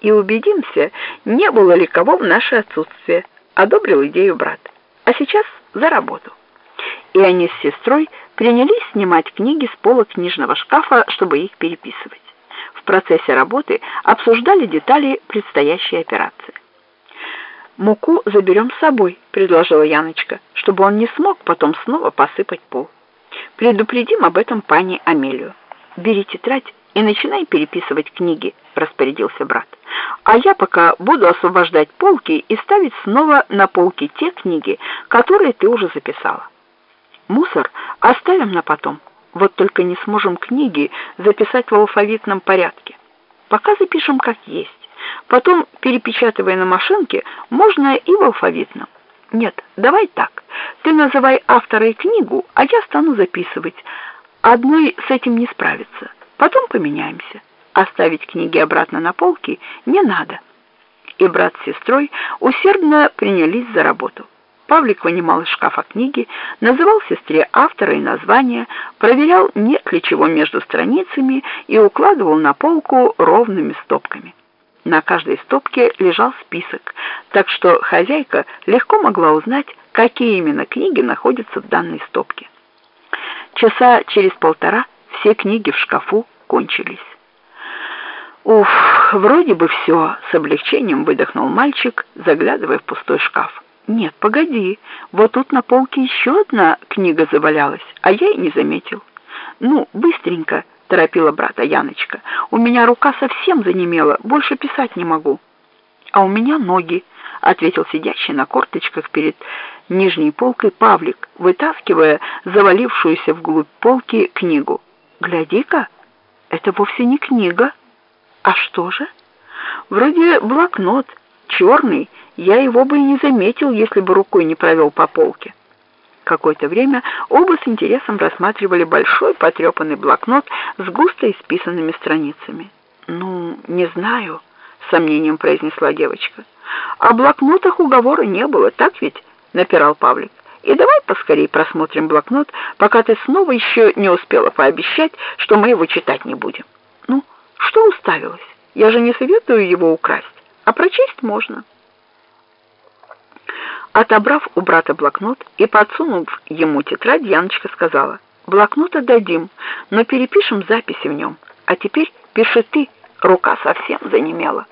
и убедимся, не было ли кого в наше отсутствие. Одобрил идею брат. А сейчас за работу. И они с сестрой принялись снимать книги с пола книжного шкафа, чтобы их переписывать. В процессе работы обсуждали детали предстоящей операции. «Муку заберем с собой», — предложила Яночка, чтобы он не смог потом снова посыпать пол. «Предупредим об этом пани Амелию. Бери тетрадь и начинай переписывать книги», — распорядился брат. «А я пока буду освобождать полки и ставить снова на полки те книги, которые ты уже записала». Мусор оставим на потом. Вот только не сможем книги записать в алфавитном порядке. Пока запишем как есть. Потом, перепечатывая на машинке, можно и в алфавитном. Нет, давай так. Ты называй автора и книгу, а я стану записывать. Одной с этим не справиться. Потом поменяемся. Оставить книги обратно на полки не надо. И брат с сестрой усердно принялись за работу. Павлик вынимал из шкафа книги, называл сестре автора и название, проверял, нет ли чего между страницами и укладывал на полку ровными стопками. На каждой стопке лежал список, так что хозяйка легко могла узнать, какие именно книги находятся в данной стопке. Часа через полтора все книги в шкафу кончились. «Уф, вроде бы все», — с облегчением выдохнул мальчик, заглядывая в пустой шкаф. Нет, погоди, вот тут на полке еще одна книга завалялась, а я и не заметил. Ну, быстренько, торопила брата Яночка. У меня рука совсем занемела, больше писать не могу. А у меня ноги, ответил сидящий на корточках перед нижней полкой Павлик, вытаскивая завалившуюся вглубь полки книгу. Гляди-ка, это вовсе не книга. А что же? Вроде блокнот, черный, я его бы и не заметил, если бы рукой не провел по полке. Какое-то время оба с интересом рассматривали большой потрепанный блокнот с густо исписанными страницами. «Ну, не знаю», — с сомнением произнесла девочка. «О блокнотах уговора не было, так ведь?» — напирал Павлик. «И давай поскорее просмотрим блокнот, пока ты снова еще не успела пообещать, что мы его читать не будем». «Ну, что уставилась? Я же не советую его украсть, а прочесть можно». Отобрав у брата блокнот и подсунув ему тетрадь, Яночка сказала, «Блокнот отдадим, но перепишем записи в нем. А теперь пиши ты, рука совсем занемела».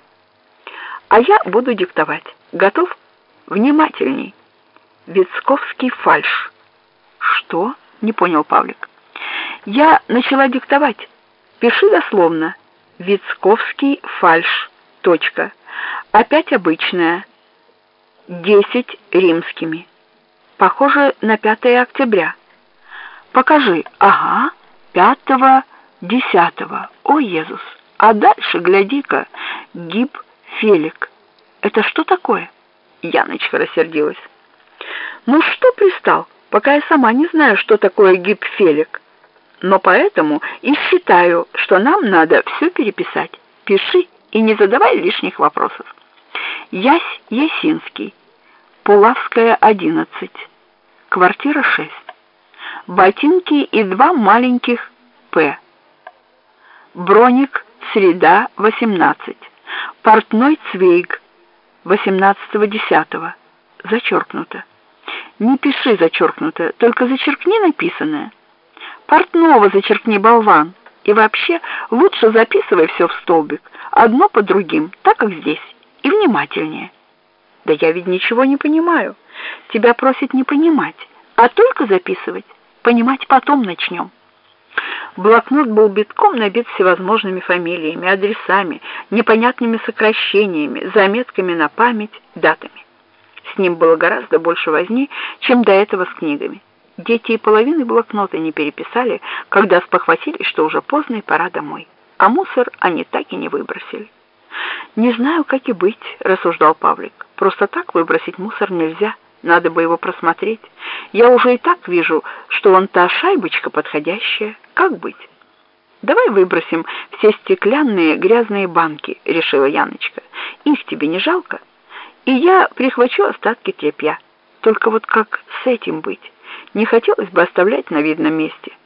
«А я буду диктовать. Готов? Внимательней. Вицковский фальш». «Что?» — не понял Павлик. «Я начала диктовать. Пиши дословно. Вицковский фальш. Точка. Опять обычная» десять римскими. Похоже на 5 октября. Покажи. Ага, пятого, десятого. О, Иисус! А дальше, гляди-ка, гиб Фелик. Это что такое? Яночка рассердилась. Ну что пристал, пока я сама не знаю, что такое гиб Фелик. Но поэтому и считаю, что нам надо все переписать. Пиши и не задавай лишних вопросов. Ясь Ясинский, Пулавская, 11, квартира 6. Ботинки и два маленьких П. Броник, среда, 18. Портной Цвейг, 18.10. Зачеркнуто. Не пиши зачеркнуто, только зачеркни написанное. Портного зачеркни, болван. И вообще лучше записывай все в столбик, одно по другим, так как здесь и внимательнее. Да я ведь ничего не понимаю. Тебя просят не понимать, а только записывать. Понимать потом начнем. Блокнот был битком набит всевозможными фамилиями, адресами, непонятными сокращениями, заметками на память, датами. С ним было гораздо больше возни, чем до этого с книгами. Дети и половины блокнота не переписали, когда спохватились, что уже поздно и пора домой. А мусор они так и не выбросили. «Не знаю, как и быть», — рассуждал Павлик. «Просто так выбросить мусор нельзя, надо бы его просмотреть. Я уже и так вижу, что он та шайбочка подходящая. Как быть?» «Давай выбросим все стеклянные грязные банки», — решила Яночка. «Их тебе не жалко? И я прихвачу остатки тряпья. Только вот как с этим быть? Не хотелось бы оставлять на видном месте».